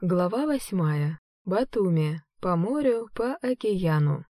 Глава восьмая. Батуми. По морю, по океану.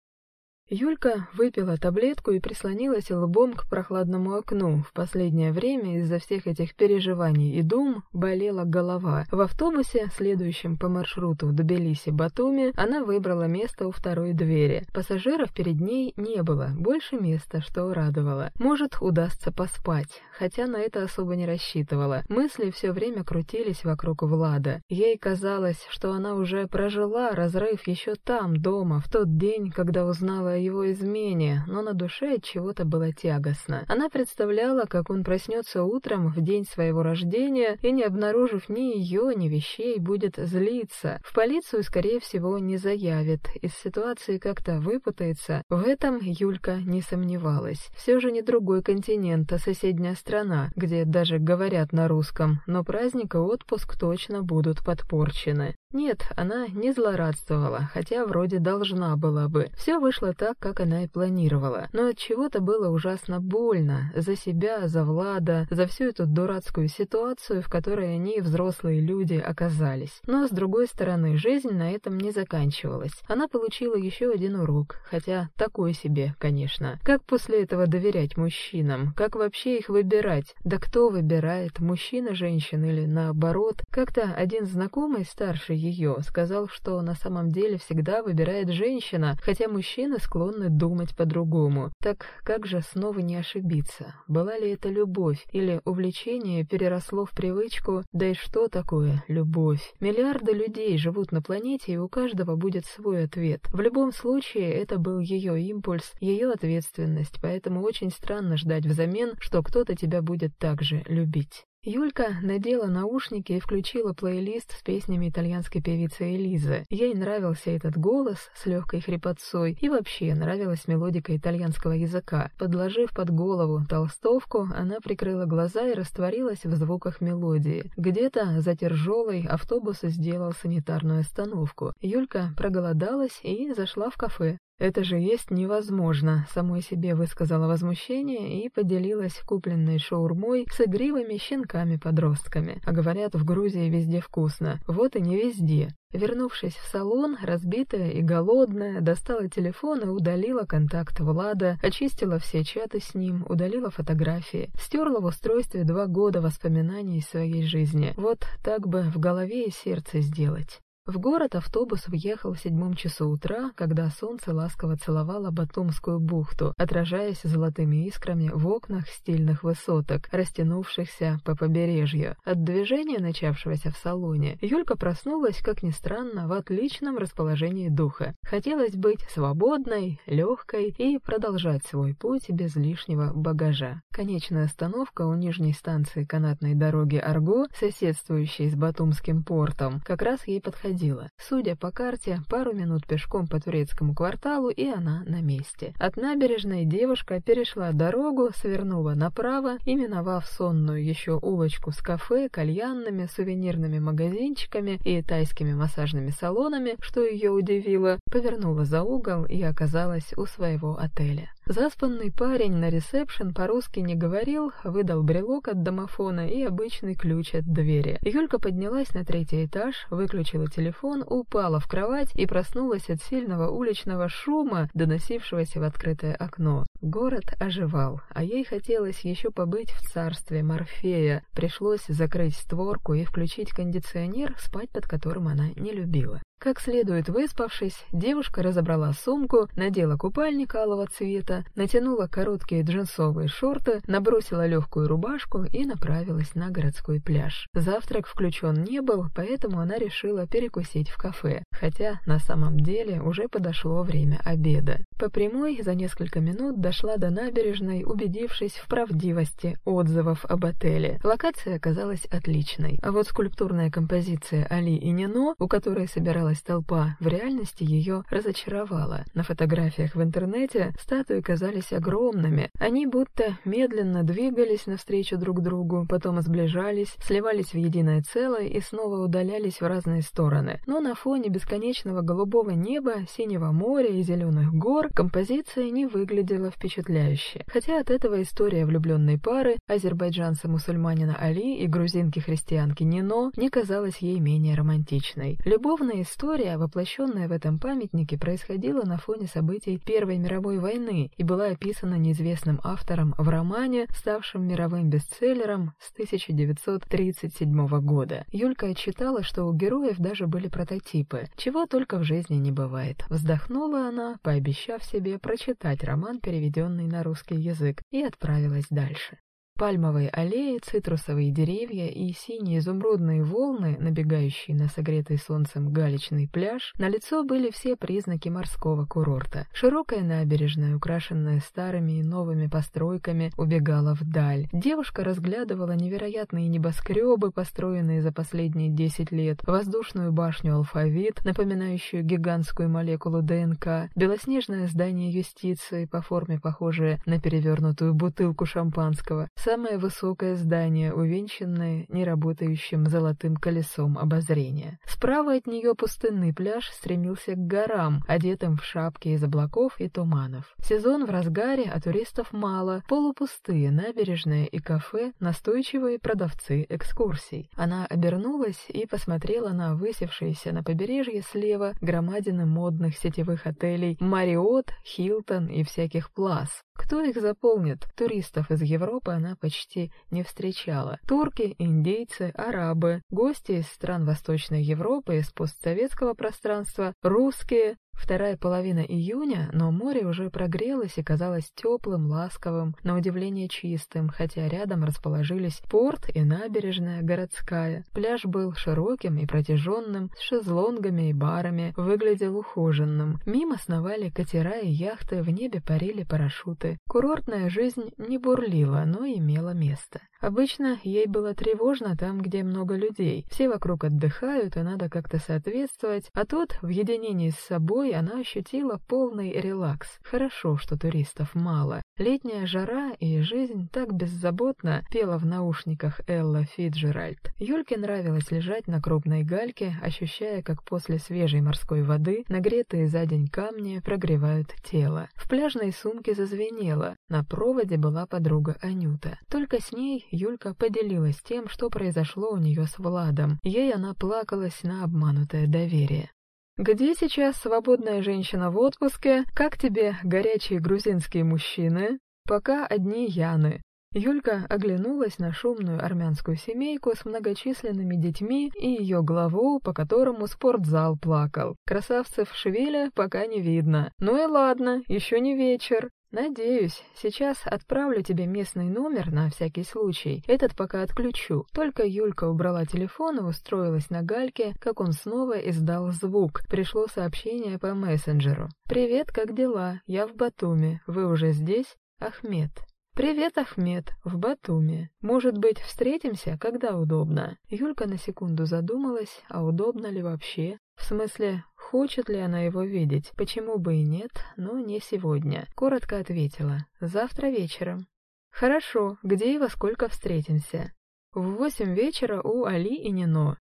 Юлька выпила таблетку и прислонилась лбом к прохладному окну. В последнее время из-за всех этих переживаний и дум болела голова. В автобусе, следующем по маршруту до Белиси-Батуми, она выбрала место у второй двери. Пассажиров перед ней не было, больше места, что радовало. Может, удастся поспать, хотя на это особо не рассчитывала. Мысли все время крутились вокруг Влада. Ей казалось, что она уже прожила разрыв еще там, дома, в тот день, когда узнала его измене, но на душе от чего-то было тягостно. Она представляла, как он проснется утром в день своего рождения и, не обнаружив ни ее, ни вещей, будет злиться. В полицию, скорее всего, не заявит. Из ситуации как-то выпутается. В этом Юлька не сомневалась. Все же не другой континент, а соседняя страна, где даже говорят на русском, но праздник и отпуск точно будут подпорчены. Нет, она не злорадствовала, хотя вроде должна была бы. Все вышло так, как она и планировала. Но от чего-то было ужасно больно за себя, за Влада, за всю эту дурацкую ситуацию, в которой они, взрослые люди, оказались. Но с другой стороны, жизнь на этом не заканчивалась. Она получила еще один урок, хотя такой себе, конечно. Как после этого доверять мужчинам? Как вообще их выбирать? Да кто выбирает, мужчина, женщина или наоборот? Как-то один знакомый старший ее, сказал, что на самом деле всегда выбирает женщина, хотя мужчины склонны думать по-другому. Так как же снова не ошибиться? Была ли это любовь или увлечение переросло в привычку? Да и что такое любовь? Миллиарды людей живут на планете, и у каждого будет свой ответ. В любом случае, это был ее импульс, ее ответственность, поэтому очень странно ждать взамен, что кто-то тебя будет также любить. Юлька надела наушники и включила плейлист с песнями итальянской певицы Элизы. Ей нравился этот голос с легкой хрипотцой и вообще нравилась мелодика итальянского языка. Подложив под голову толстовку, она прикрыла глаза и растворилась в звуках мелодии. Где-то за тяжелой автобус сделал санитарную остановку. Юлька проголодалась и зашла в кафе. «Это же есть невозможно», — самой себе высказала возмущение и поделилась купленной шаурмой с игривыми щенками-подростками. А говорят, в Грузии везде вкусно. Вот и не везде. Вернувшись в салон, разбитая и голодная, достала телефон и удалила контакт Влада, очистила все чаты с ним, удалила фотографии, стерла в устройстве два года воспоминаний из своей жизни. Вот так бы в голове и сердце сделать. В город автобус въехал в седьмом часу утра, когда солнце ласково целовало Батумскую бухту, отражаясь золотыми искрами в окнах стильных высоток, растянувшихся по побережью. От движения, начавшегося в салоне, Юлька проснулась, как ни странно, в отличном расположении духа. Хотелось быть свободной, легкой и продолжать свой путь без лишнего багажа. Конечная остановка у нижней станции канатной дороги Арго, соседствующей с Батумским портом, как раз ей подходила ходила. Судя по карте, пару минут пешком по турецкому кварталу, и она на месте. От набережной девушка перешла дорогу, свернула направо и, миновав сонную еще улочку с кафе, кальянными, сувенирными магазинчиками и тайскими массажными салонами, что ее удивило, повернула за угол и оказалась у своего отеля. Заспанный парень на ресепшн по-русски не говорил, выдал брелок от домофона и обычный ключ от двери. Юлька поднялась на третий этаж, выключила телефон, упала в кровать и проснулась от сильного уличного шума, доносившегося в открытое окно. Город оживал, а ей хотелось еще побыть в царстве Морфея. Пришлось закрыть створку и включить кондиционер, спать под которым она не любила. Как следует выспавшись, девушка разобрала сумку, надела купальник алого цвета, натянула короткие джинсовые шорты, набросила легкую рубашку и направилась на городской пляж. Завтрак включен не был, поэтому она решила перекусить в кафе, хотя на самом деле уже подошло время обеда. По прямой за несколько минут дошла до набережной, убедившись в правдивости отзывов об отеле. Локация оказалась отличной, а вот скульптурная композиция Али и Нино, у которой собиралась собиралась толпа, в реальности ее разочаровала. На фотографиях в интернете статуи казались огромными. Они будто медленно двигались навстречу друг другу, потом сближались, сливались в единое целое и снова удалялись в разные стороны. Но на фоне бесконечного голубого неба, синего моря и зеленых гор композиция не выглядела впечатляюще. Хотя от этого история влюбленной пары азербайджанца-мусульманина Али и грузинки-христианки Нино не казалась ей менее романтичной. Любовная история, воплощенная в этом памятнике, происходила на фоне событий Первой мировой войны и была описана неизвестным автором в романе, ставшем мировым бестселлером с 1937 года. Юлька отчитала, что у героев даже были прототипы, чего только в жизни не бывает. Вздохнула она, пообещав себе прочитать роман, переведенный на русский язык, и отправилась дальше. Пальмовые аллеи, цитрусовые деревья и синие изумрудные волны, набегающие на согретый солнцем галечный пляж, на лицо были все признаки морского курорта. Широкая набережная, украшенная старыми и новыми постройками, убегала вдаль. Девушка разглядывала невероятные небоскребы, построенные за последние 10 лет, воздушную башню «Алфавит», напоминающую гигантскую молекулу ДНК, белоснежное здание юстиции, по форме похожее на перевернутую бутылку шампанского, самое высокое здание, увенчанное неработающим золотым колесом обозрения. Справа от нее пустынный пляж стремился к горам, одетым в шапки из облаков и туманов. Сезон в разгаре, а туристов мало, полупустые набережные и кафе, настойчивые продавцы экскурсий. Она обернулась и посмотрела на высевшиеся на побережье слева громадины модных сетевых отелей «Мариот», «Хилтон» и всяких «Плас». Кто их заполнит? Туристов из Европы она почти не встречала. Турки, индейцы, арабы, гости из стран Восточной Европы, из постсоветского пространства, русские, Вторая половина июня, но море уже прогрелось и казалось теплым, ласковым, на удивление чистым, хотя рядом расположились порт и набережная городская. Пляж был широким и протяженным, с шезлонгами и барами, выглядел ухоженным. Мимо сновали катера и яхты, в небе парили парашюты. Курортная жизнь не бурлила, но имела место. Обычно ей было тревожно там, где много людей. Все вокруг отдыхают, и надо как-то соответствовать, а тут, в единении с собой, она ощутила полный релакс. Хорошо, что туристов мало. Летняя жара и жизнь так беззаботно пела в наушниках Элла Фиджеральд. Юльке нравилось лежать на крупной гальке, ощущая, как после свежей морской воды нагретые за день камни прогревают тело. В пляжной сумке зазвенело. На проводе была подруга Анюта. Только с ней Юлька поделилась тем, что произошло у нее с Владом. Ей она плакалась на обманутое доверие. «Где сейчас свободная женщина в отпуске? Как тебе горячие грузинские мужчины?» «Пока одни Яны. Юлька оглянулась на шумную армянскую семейку с многочисленными детьми и ее главу, по которому спортзал плакал. Красавцев Швеля пока не видно. Ну и ладно, еще не вечер. «Надеюсь. Сейчас отправлю тебе местный номер на всякий случай. Этот пока отключу». Только Юлька убрала телефон и устроилась на гальке, как он снова издал звук. Пришло сообщение по мессенджеру. «Привет, как дела? Я в Батуми. Вы уже здесь? Ахмед». «Привет, Ахмед, в Батуми. Может быть, встретимся, когда удобно?» Юлька на секунду задумалась, а удобно ли вообще? В смысле, хочет ли она его видеть? Почему бы и нет, но не сегодня. Коротко ответила. Завтра вечером. Хорошо, где и во сколько встретимся? В восемь вечера у Али и Нино.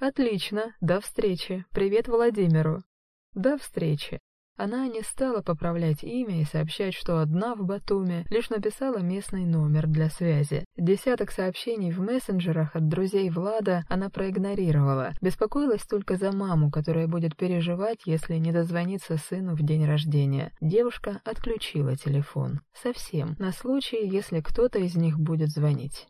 Отлично, до встречи. Привет Владимиру. До встречи. Она не стала поправлять имя и сообщать, что одна в Батуме, лишь написала местный номер для связи. Десяток сообщений в мессенджерах от друзей Влада она проигнорировала. Беспокоилась только за маму, которая будет переживать, если не дозвонится сыну в день рождения. Девушка отключила телефон. Совсем. На случай, если кто-то из них будет звонить.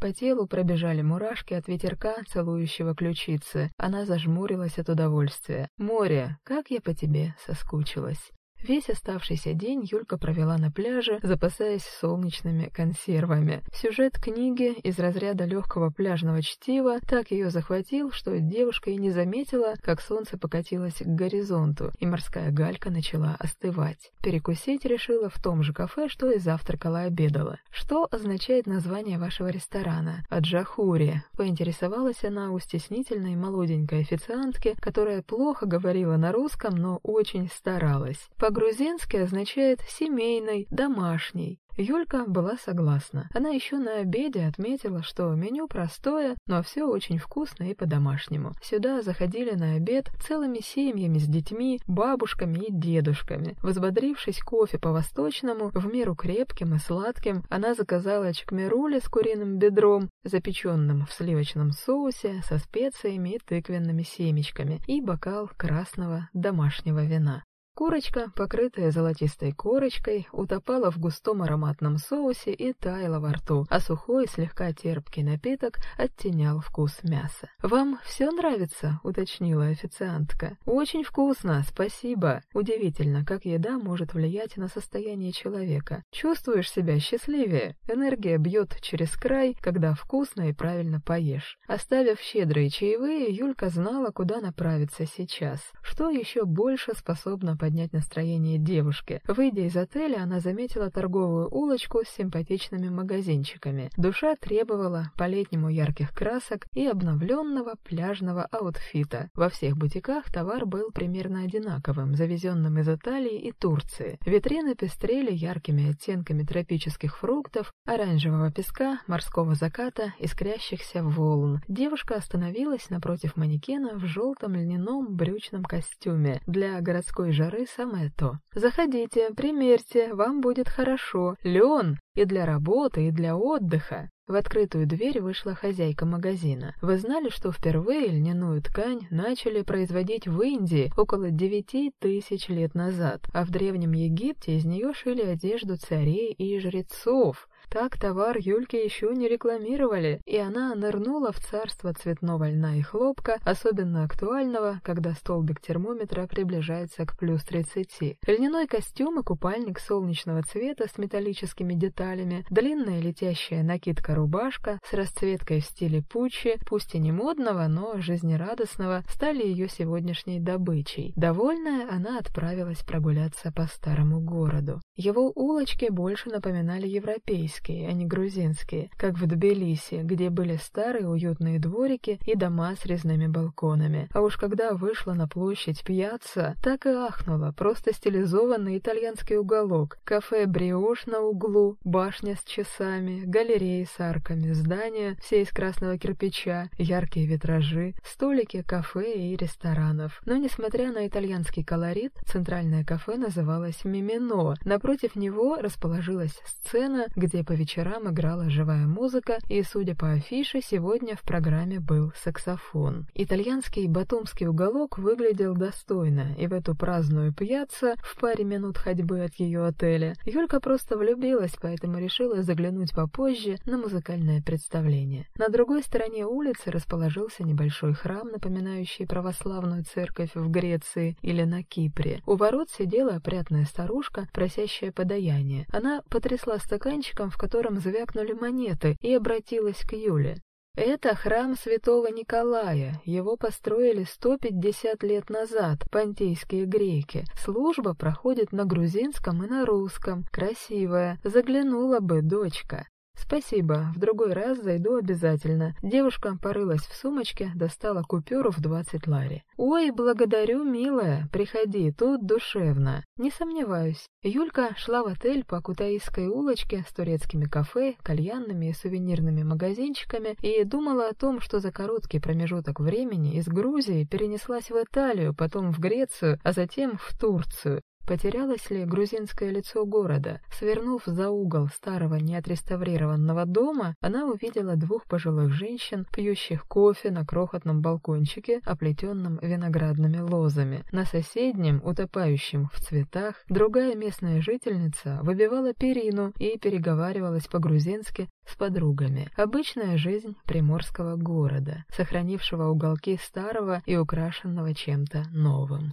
По телу пробежали мурашки от ветерка, целующего ключицы. Она зажмурилась от удовольствия. «Море, как я по тебе соскучилась!» Весь оставшийся день Юлька провела на пляже, запасаясь солнечными консервами. Сюжет книги из разряда легкого пляжного чтива так ее захватил, что девушка и не заметила, как солнце покатилось к горизонту, и морская галька начала остывать. Перекусить решила в том же кафе, что и завтракала обедала. Что означает название вашего ресторана? Аджахури. Поинтересовалась она у стеснительной молоденькой официантки, которая плохо говорила на русском, но очень старалась. По-грузински означает «семейный», «домашний». Юлька была согласна. Она еще на обеде отметила, что меню простое, но все очень вкусно и по-домашнему. Сюда заходили на обед целыми семьями с детьми, бабушками и дедушками. Возбодрившись кофе по-восточному, в меру крепким и сладким, она заказала чекмерули с куриным бедром, запеченным в сливочном соусе, со специями и тыквенными семечками, и бокал красного домашнего вина. Курочка, покрытая золотистой корочкой, утопала в густом ароматном соусе и таяла во рту, а сухой, слегка терпкий напиток оттенял вкус мяса. «Вам все нравится?» — уточнила официантка. «Очень вкусно, спасибо!» Удивительно, как еда может влиять на состояние человека. Чувствуешь себя счастливее, энергия бьет через край, когда вкусно и правильно поешь. Оставив щедрые чаевые, Юлька знала, куда направиться сейчас. Что еще больше способно поднять настроение девушки. Выйдя из отеля, она заметила торговую улочку с симпатичными магазинчиками. Душа требовала по-летнему ярких красок и обновленного пляжного аутфита. Во всех бутиках товар был примерно одинаковым, завезенным из Италии и Турции. Витрины пестрели яркими оттенками тропических фруктов, оранжевого песка, морского заката, искрящихся волн. Девушка остановилась напротив манекена в желтом льняном брючном костюме. Для городской жары горы самое то. Заходите, примерьте, вам будет хорошо. Лен и для работы, и для отдыха. В открытую дверь вышла хозяйка магазина. Вы знали, что впервые льняную ткань начали производить в Индии около девяти тысяч лет назад, а в Древнем Египте из нее шили одежду царей и жрецов. Так товар Юльки еще не рекламировали, и она нырнула в царство цветного льна и хлопка, особенно актуального, когда столбик термометра приближается к плюс 30. Льняной костюм и купальник солнечного цвета с металлическими деталями, длинная летящая накидка-рубашка с расцветкой в стиле пучи, пусть и не модного, но жизнерадостного, стали ее сегодняшней добычей. Довольная, она отправилась прогуляться по старому городу. Его улочки больше напоминали европейские, турецкие, а не грузинские, как в Тбилиси, где были старые уютные дворики и дома с резными балконами. А уж когда вышла на площадь пьяца, так и ахнула, просто стилизованный итальянский уголок, кафе «Бриош» на углу, башня с часами, галереи с арками, здания, все из красного кирпича, яркие витражи, столики кафе и ресторанов. Но, несмотря на итальянский колорит, центральное кафе называлось «Мимино». Напротив него расположилась сцена, где по вечерам играла живая музыка, и, судя по афише, сегодня в программе был саксофон. Итальянский батумский уголок выглядел достойно, и в эту праздную пьяцу, в паре минут ходьбы от ее отеля, Юлька просто влюбилась, поэтому решила заглянуть попозже на музыкальное представление. На другой стороне улицы расположился небольшой храм, напоминающий православную церковь в Греции или на Кипре. У ворот сидела опрятная старушка, просящая подаяние. Она потрясла стаканчиком, в в котором звякнули монеты, и обратилась к Юле. Это храм святого Николая. Его построили 150 лет назад понтийские греки. Служба проходит на грузинском и на русском. Красивая. Заглянула бы дочка. «Спасибо, в другой раз зайду обязательно». Девушка порылась в сумочке, достала купюру в двадцать лари. «Ой, благодарю, милая, приходи, тут душевно». «Не сомневаюсь». Юлька шла в отель по Кутаисской улочке с турецкими кафе, кальянными и сувенирными магазинчиками и думала о том, что за короткий промежуток времени из Грузии перенеслась в Италию, потом в Грецию, а затем в Турцию. Потерялось ли грузинское лицо города? Свернув за угол старого неотреставрированного дома, она увидела двух пожилых женщин, пьющих кофе на крохотном балкончике, оплетенном виноградными лозами. На соседнем, утопающем в цветах, другая местная жительница выбивала перину и переговаривалась по-грузински с подругами. Обычная жизнь приморского города, сохранившего уголки старого и украшенного чем-то новым.